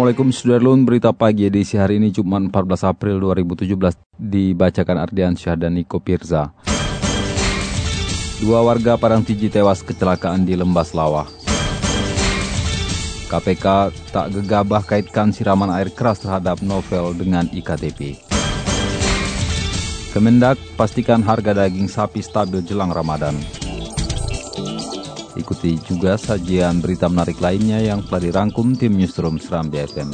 Assalamualaikum Sudarlun, berita pagi edisi hari ini Jumat 14 April 2017 dibacakan Ardian Syah dan Niko Pirza. Dua warga Padang Tiji tewas kecelakaan di Lembas Lawah. KPK tak gegabah kaitkan siraman air keras terhadap novel dengan IKTP. Kemendak pastikan harga daging sapi stabil jelang Ramadan. Ikuti juga sajian berita menarik lainnya yang telah dirangkum tim Newsroom Seram BFM.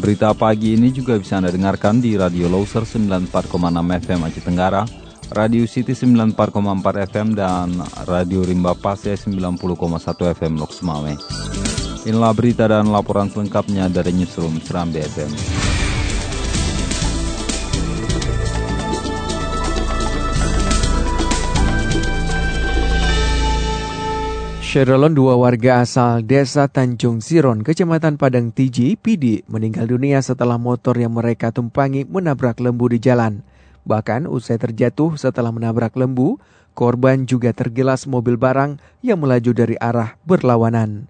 Berita pagi ini juga bisa Anda dengarkan di Radio Loser 94,6 FM Aceh Tenggara, Radio City 94,4 FM, dan Radio Rimba Pase 90,1 FM Lok Sumawe. Inilah berita dan laporan selengkapnya dari Newsroom Seram BFM. Sherolon dua warga asal desa Tanjung Siron, kecamatan Padang Tiji, Pidi, meninggal dunia setelah motor yang mereka tumpangi menabrak lembu di jalan. Bahkan usai terjatuh setelah menabrak lembu, korban juga tergilas mobil barang yang melaju dari arah berlawanan.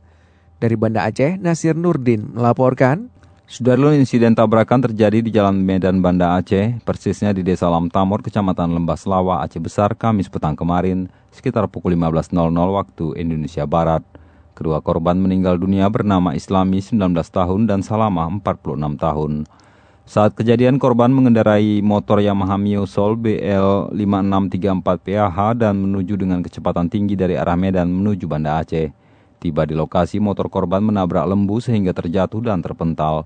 Dari Banda Aceh, Nasir Nurdin melaporkan, Sudarlun insiden tabrakan terjadi di Jalan Medan Banda Aceh, persisnya di Desa Lam Tamor, Kecamatan Lembas Lawa, Aceh Besar, Kamis petang kemarin, sekitar pukul 15.00 waktu Indonesia Barat. Kedua korban meninggal dunia bernama Islami 19 tahun dan Salama 46 tahun. Saat kejadian korban mengendarai motor Yamaha Mio Sol BL 5634 PAH dan menuju dengan kecepatan tinggi dari arah Medan menuju Banda Aceh. Tiba di lokasi motor korban menabrak lembu sehingga terjatuh dan terpental.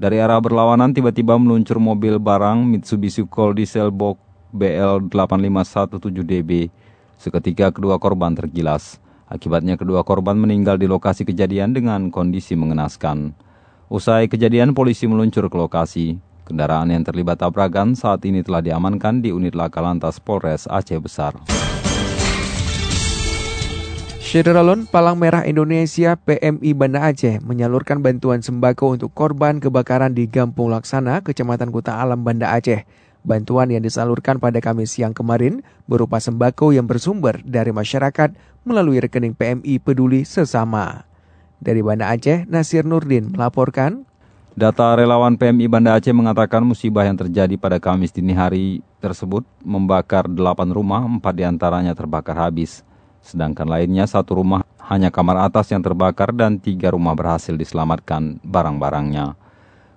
Dari arah berlawanan tiba-tiba meluncur mobil barang Mitsubishi Colt Diesel Box BL 8517DB. Seketika kedua korban tergilas. Akibatnya kedua korban meninggal di lokasi kejadian dengan kondisi mengenaskan. Usai kejadian polisi meluncur ke lokasi. Kendaraan yang terlibat tabrakan saat ini telah diamankan di unit laka lantas Polres Aceh Besar. Syederalon Palang Merah Indonesia PMI Banda Aceh menyalurkan bantuan sembako untuk korban kebakaran di Gampung Laksana, Kecamatan Kuta Alam, Banda Aceh. Bantuan yang disalurkan pada Kamis siang kemarin berupa sembako yang bersumber dari masyarakat melalui rekening PMI Peduli Sesama. Dari Banda Aceh, Nasir Nurdin melaporkan, Data relawan PMI Banda Aceh mengatakan musibah yang terjadi pada Kamis dini hari tersebut membakar 8 rumah, 4 di antaranya terbakar habis. Sedangkan lainnya satu rumah hanya kamar atas yang terbakar dan tiga rumah berhasil diselamatkan barang-barangnya.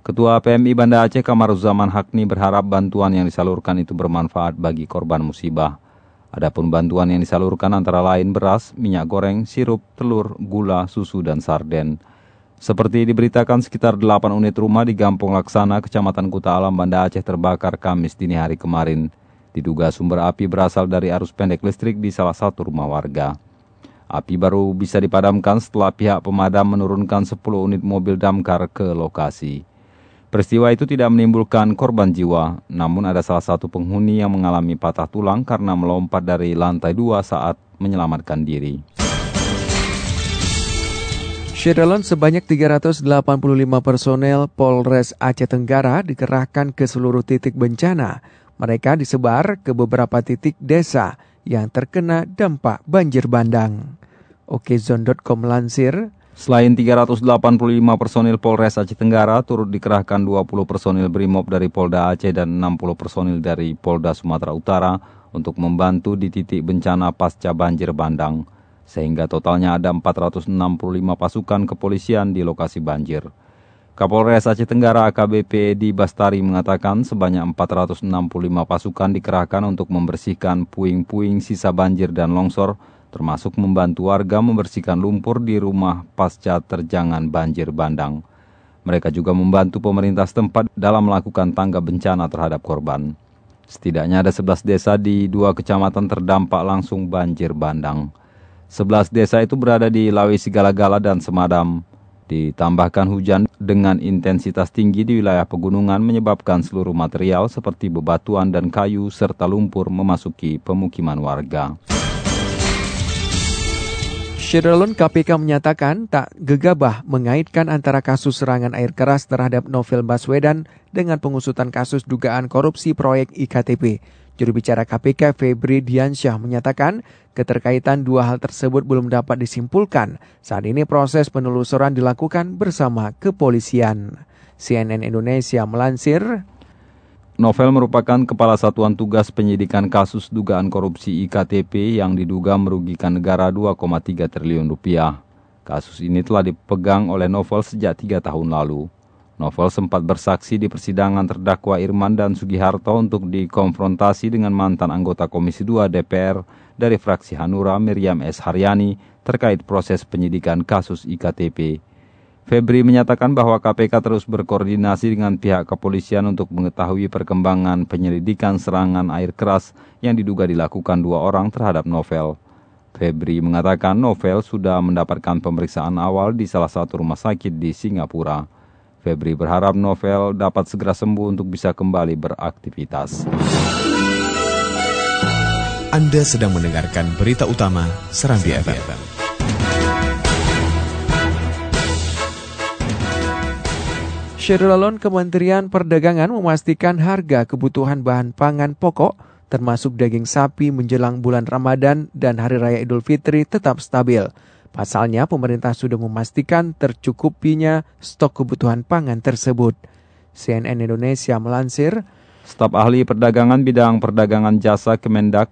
Ketua PMI Banda Aceh Kamaruzaman Hakni berharap bantuan yang disalurkan itu bermanfaat bagi korban musibah. Adapun bantuan yang disalurkan antara lain beras, minyak goreng, sirup, telur, gula, susu, dan sarden. Seperti diberitakan sekitar 8 unit rumah di Gampung Laksana, Kecamatan Kuta Alam, Banda Aceh terbakar Kamis dini hari kemarin. Diduga sumber api berasal dari arus pendek listrik di salah satu rumah warga. Api baru bisa dipadamkan setelah pihak pemadam menurunkan 10 unit mobil damkar ke lokasi. Peristiwa itu tidak menimbulkan korban jiwa, namun ada salah satu penghuni yang mengalami patah tulang karena melompat dari lantai dua saat menyelamatkan diri. Syederalon sebanyak 385 personel Polres Aceh Tenggara dikerahkan ke seluruh titik bencana mereka disebar ke beberapa titik desa yang terkena dampak banjir bandang. Okezon.com lansir, Selain 385 personil Polres Aceh Tenggara, turut dikerahkan 20 personil BRIMOB dari Polda Aceh dan 60 personil dari Polda Sumatera Utara untuk membantu di titik bencana pasca banjir bandang. Sehingga totalnya ada 465 pasukan kepolisian di lokasi banjir. Kapolres Aceh Tenggara AKBP di Bastari mengatakan sebanyak 465 pasukan dikerahkan untuk membersihkan puing-puing sisa banjir dan longsor, termasuk membantu warga membersihkan lumpur di rumah pasca terjangan banjir bandang. Mereka juga membantu pemerintah setempat dalam melakukan tangga bencana terhadap korban. Setidaknya ada 11 desa di dua kecamatan terdampak langsung banjir bandang. 11 desa itu berada di Lawi Sigala-Gala dan Semadam. Ditambahkan hujan dengan intensitas tinggi di wilayah pegunungan menyebabkan seluruh material seperti bebatuan dan kayu serta lumpur memasuki pemukiman warga. Syedalon KPK menyatakan tak gegabah mengaitkan antara kasus serangan air keras terhadap Novel Baswedan dengan pengusutan kasus dugaan korupsi proyek IKTP. Juru bicara KPK Febri Diansyah menyatakan keterkaitan dua hal tersebut belum dapat disimpulkan. Saat ini proses penelusuran dilakukan bersama kepolisian. CNN Indonesia melansir, Novel merupakan kepala satuan tugas penyidikan kasus dugaan korupsi IKTP yang diduga merugikan negara 2,3 triliun rupiah. Kasus ini telah dipegang oleh Novel sejak tiga tahun lalu. Novel sempat bersaksi di persidangan terdakwa Irman dan Sugiharto untuk dikonfrontasi dengan mantan anggota Komisi 2 DPR dari fraksi Hanura Miriam S. Haryani terkait proses penyidikan kasus IKTP. Febri menyatakan bahwa KPK terus berkoordinasi dengan pihak kepolisian untuk mengetahui perkembangan penyelidikan serangan air keras yang diduga dilakukan dua orang terhadap Novel. Febri mengatakan Novel sudah mendapatkan pemeriksaan awal di salah satu rumah sakit di Singapura. Febri berharap Novel dapat segera sembuh untuk bisa kembali beraktivitas. Anda sedang mendengarkan berita utama Serambi FM. Syedalon Kementerian Perdagangan memastikan harga kebutuhan bahan pangan pokok termasuk daging sapi menjelang bulan Ramadan dan Hari Raya Idul Fitri tetap stabil. Pasalnya, pemerintah sudah memastikan tercukupinya stok kebutuhan pangan tersebut. CNN Indonesia melansir, Staf ahli perdagangan bidang perdagangan jasa Kemendak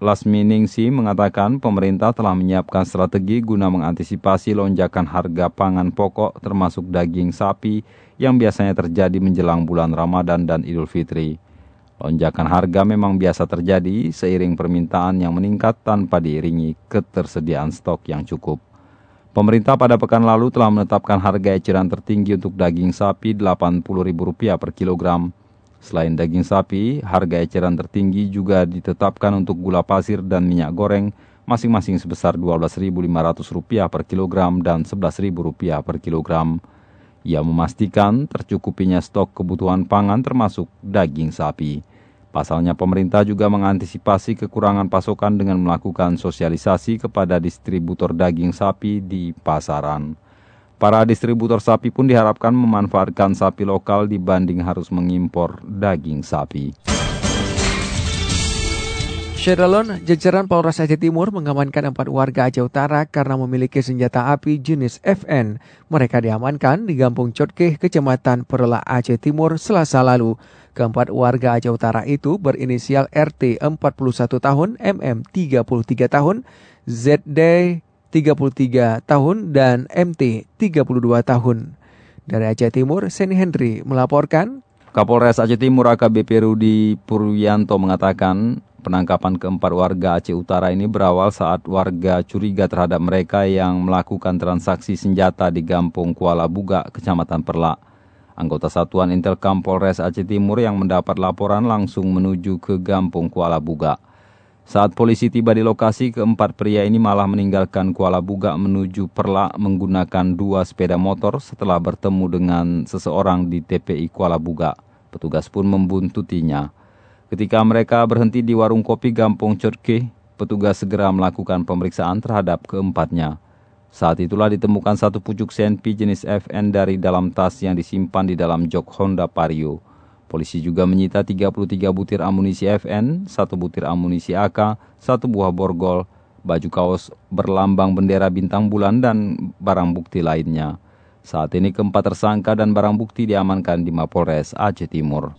Lasmi Ningsi mengatakan pemerintah telah menyiapkan strategi guna mengantisipasi lonjakan harga pangan pokok termasuk daging sapi yang biasanya terjadi menjelang bulan Ramadan dan Idul Fitri. Lonjakan harga memang biasa terjadi seiring permintaan yang meningkat tanpa diiringi ketersediaan stok yang cukup. Pemerintah pada pekan lalu telah menetapkan harga eceran tertinggi untuk daging sapi Rp80.000 per kilogram. Selain daging sapi, harga eceran tertinggi juga ditetapkan untuk gula pasir dan minyak goreng masing-masing sebesar Rp12.500 per kilogram dan Rp11.000 per kilogram. Ia memastikan tercukupinya stok kebutuhan pangan termasuk daging sapi. Pasalnya pemerintah juga mengantisipasi kekurangan pasokan dengan melakukan sosialisasi kepada distributor daging sapi di pasaran. Para distributor sapi pun diharapkan memanfaatkan sapi lokal dibanding harus mengimpor daging sapi. Syedalon, jajaran Polres Aceh Timur mengamankan empat warga Aceh Utara karena memiliki senjata api jenis FN. Mereka diamankan di Gampung Cotkeh, Kecamatan Perla Aceh Timur, Selasa lalu. Keempat warga Aceh Utara itu berinisial RT 41 tahun, MM 33 tahun, ZD 33 tahun, dan MT 32 tahun. Dari Aceh Timur, Seni Henry melaporkan. Kapolres Aceh Timur AKBP Rudi Purwianto mengatakan Penangkapan keempat warga Aceh Utara ini berawal saat warga curiga terhadap mereka yang melakukan transaksi senjata di Gampung Kuala Buga, Kecamatan Perlak. Anggota Satuan Intelkam Polres Aceh Timur yang mendapat laporan langsung menuju ke Gampung Kuala Buga. Saat polisi tiba di lokasi, keempat pria ini malah meninggalkan Kuala Buga menuju Perlak menggunakan dua sepeda motor setelah bertemu dengan seseorang di TPI Kuala Buga. Petugas pun membuntutinya. Ketika mereka berhenti di warung kopi Gampung Corke, petugas segera melakukan pemeriksaan terhadap keempatnya. Saat itulah ditemukan satu pucuk senpi jenis FN dari dalam tas yang disimpan di dalam jok Honda Vario. Polisi juga menyita 33 butir amunisi FN, satu butir amunisi AK, satu buah borgol, baju kaos berlambang bendera bintang bulan, dan barang bukti lainnya. Saat ini keempat tersangka dan barang bukti diamankan di Mapolres Aceh Timur.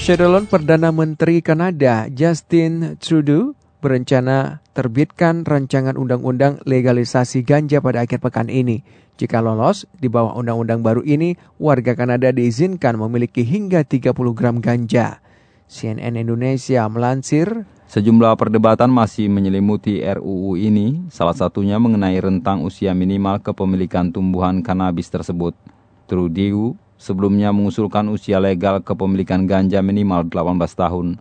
Sherilyn Perdana Menteri Kanada Justin Trudeau berencana terbitkan rancangan undang-undang legalisasi ganja pada akhir pekan ini. Jika lolos, di bawah undang-undang baru ini, warga Kanada diizinkan memiliki hingga 30 gram ganja. CNN Indonesia melansir, Sejumlah perdebatan masih menyelimuti RUU ini, salah satunya mengenai rentang usia minimal kepemilikan tumbuhan kanabis tersebut. Trudeau sebelumnya mengusulkan usia legal kepemilikan ganja minimal 18 tahun.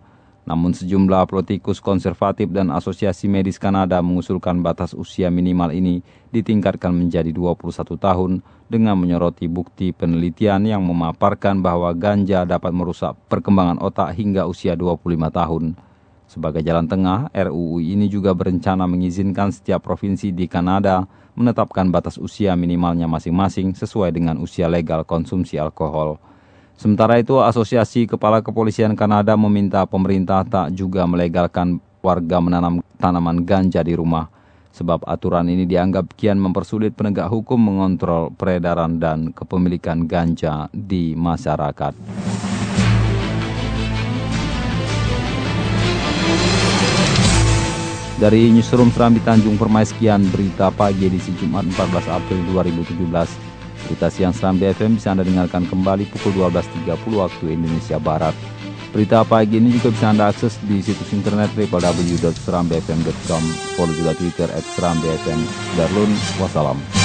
Namun sejumlah politikus konservatif dan asosiasi medis Kanada mengusulkan batas usia minimal ini ditingkatkan menjadi 21 tahun dengan menyoroti bukti penelitian yang memaparkan bahwa ganja dapat merusak perkembangan otak hingga usia 25 tahun. Sebagai jalan tengah, RUU ini juga berencana mengizinkan setiap provinsi di Kanada menetapkan batas usia minimalnya masing-masing sesuai dengan usia legal konsumsi alkohol. Sementara itu, Asosiasi Kepala Kepolisian Kanada meminta pemerintah tak juga melegalkan warga menanam tanaman ganja di rumah, sebab aturan ini dianggap kian mempersulit penegak hukum mengontrol peredaran dan kepemilikan ganja di masyarakat. Dari Newsroom Serambi Tanjung Permai sekian berita pagi edisi Jumat 14 April 2017. Berita siang Serambi FM bisa Anda dengarkan kembali pukul 12.30 waktu Indonesia Barat. Berita pagi ini juga bisa Anda akses di situs internet www.serambifm.com. Follow juga Twitter at Serambi FM. Darlun, wassalam.